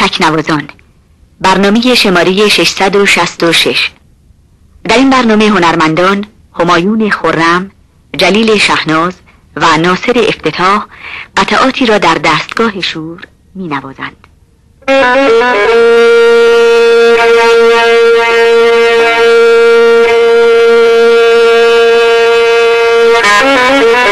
تکنوازان برنامه شماره 666 در این برنامه هنرمندان همایون خورم، جلیل شهناز و ناصر افتتاح قطعاتی را در دستگاه شور می نوازند.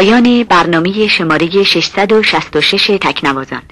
پایان برنامه شماره 666 تکنوازان.